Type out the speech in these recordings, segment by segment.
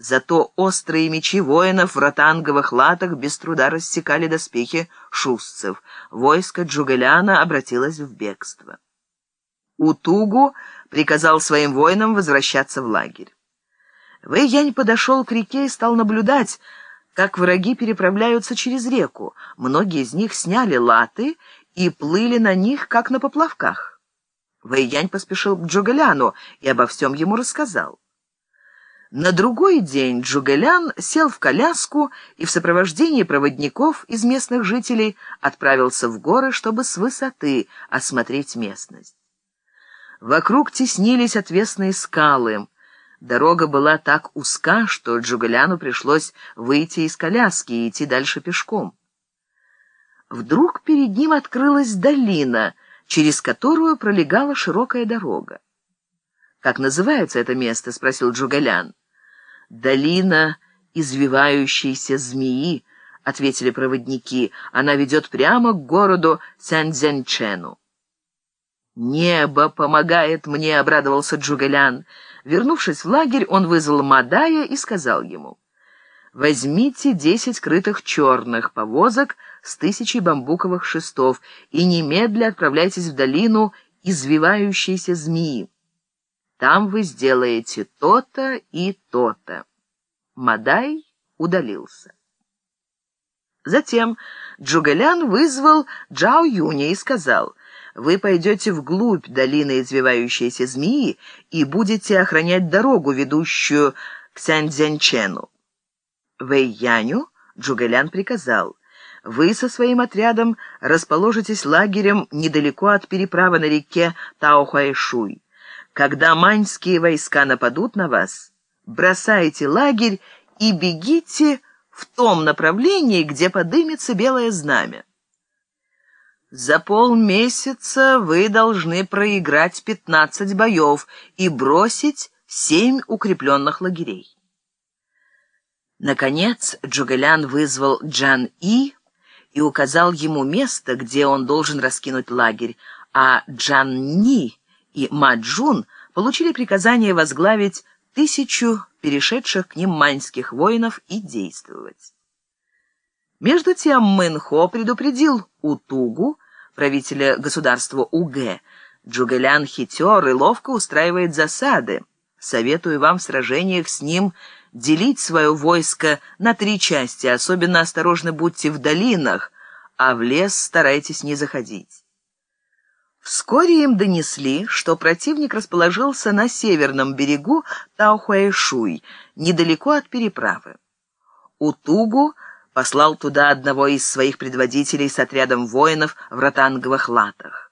Зато острые мечи воинов в ротанговых латах без труда рассекали доспехи шустцев. Войско Джугеляна обратилось в бегство. Утугу приказал своим воинам возвращаться в лагерь. Вэйянь подошел к реке и стал наблюдать, как враги переправляются через реку. Многие из них сняли латы и плыли на них, как на поплавках. Вэйянь поспешил к Джугеляну и обо всем ему рассказал. На другой день Джугелян сел в коляску и в сопровождении проводников из местных жителей отправился в горы, чтобы с высоты осмотреть местность. Вокруг теснились отвесные скалы. Дорога была так узка, что Джугаляну пришлось выйти из коляски и идти дальше пешком. Вдруг перед ним открылась долина, через которую пролегала широкая дорога. «Как называется это место?» — спросил Джугалян. «Долина извивающейся змеи», — ответили проводники. «Она ведет прямо к городу Сяньцзянчену». «Небо помогает мне», — обрадовался Джугалян. Вернувшись в лагерь, он вызвал Мадая и сказал ему, «Возьмите десять крытых черных повозок с тысячей бамбуковых шестов и немедля отправляйтесь в долину извивающейся змеи. Там вы сделаете то-то и то-то». Мадай удалился. Затем Джугалян вызвал Джао Юня и сказал, вы пойдете вглубь долины извивающейся змеи и будете охранять дорогу, ведущую к Сяньцзянчену. Вэйяню Джугэлян приказал, вы со своим отрядом расположитесь лагерем недалеко от переправы на реке Таохуайшуй. Когда маньские войска нападут на вас, бросайте лагерь и бегите в том направлении, где подымется белое знамя. За полмесяца вы должны проиграть пятнадцать боев и бросить семь укрепленных лагерей. Наконец Джугалян вызвал Джан-И и указал ему место, где он должен раскинуть лагерь, а Джан-Ни и Маджун получили приказание возглавить тысячу перешедших к ним маньских воинов и действовать. Между тем Мэнхо предупредил Утугу, правителя государства Угэ. Джугэлян хитер и ловко устраивает засады. Советую вам в сражениях с ним делить свое войско на три части, особенно осторожно будьте в долинах, а в лес старайтесь не заходить. Вскоре им донесли, что противник расположился на северном берегу Таохуэшуй, недалеко от переправы. Утугу послал туда одного из своих предводителей с отрядом воинов в ротанговых латах.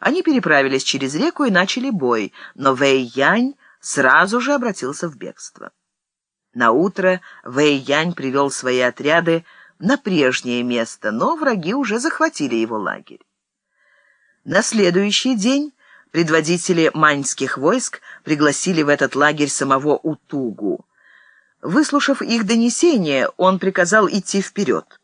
Они переправились через реку и начали бой, но Вэй-Янь сразу же обратился в бегство. На утро Вэй-Янь привел свои отряды на прежнее место, но враги уже захватили его лагерь. На следующий день предводители маньских войск пригласили в этот лагерь самого Утугу. Выслушав их донесение, он приказал идти вперед.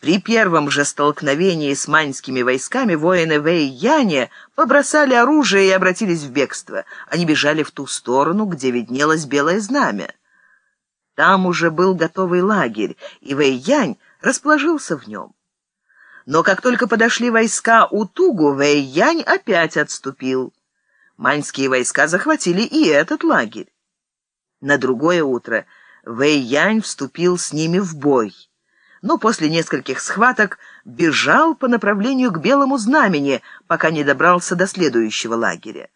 При первом же столкновении с маньскими войсками воины Вэй-Яне побросали оружие и обратились в бегство. Они бежали в ту сторону, где виднелось белое знамя. Там уже был готовый лагерь, и Вэй-Янь расположился в нем. Но как только подошли войска Утугу, Вэй-Янь опять отступил. Маньские войска захватили и этот лагерь. На другое утро Вэй Янь вступил с ними в бой, но после нескольких схваток бежал по направлению к Белому Знамени, пока не добрался до следующего лагеря.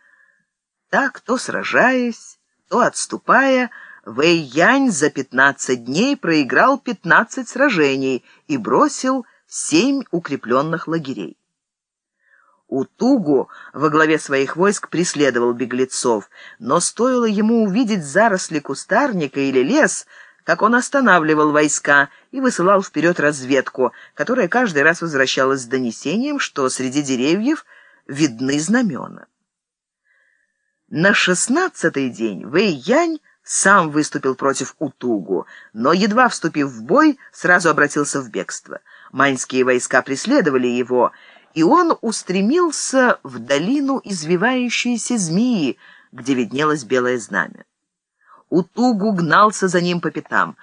Так, то сражаясь, то отступая, Вэй Янь за пятнадцать дней проиграл пятнадцать сражений и бросил семь укрепленных лагерей. Утугу во главе своих войск преследовал беглецов, но стоило ему увидеть заросли кустарника или лес, как он останавливал войска и высылал вперед разведку, которая каждый раз возвращалась с донесением, что среди деревьев видны знамена. На шестнадцатый день Вэй-Янь сам выступил против Утугу, но, едва вступив в бой, сразу обратился в бегство. Маньские войска преследовали его, и он устремился в долину извивающейся змеи, где виднелось белое знамя. Утугу гнался за ним по пятам.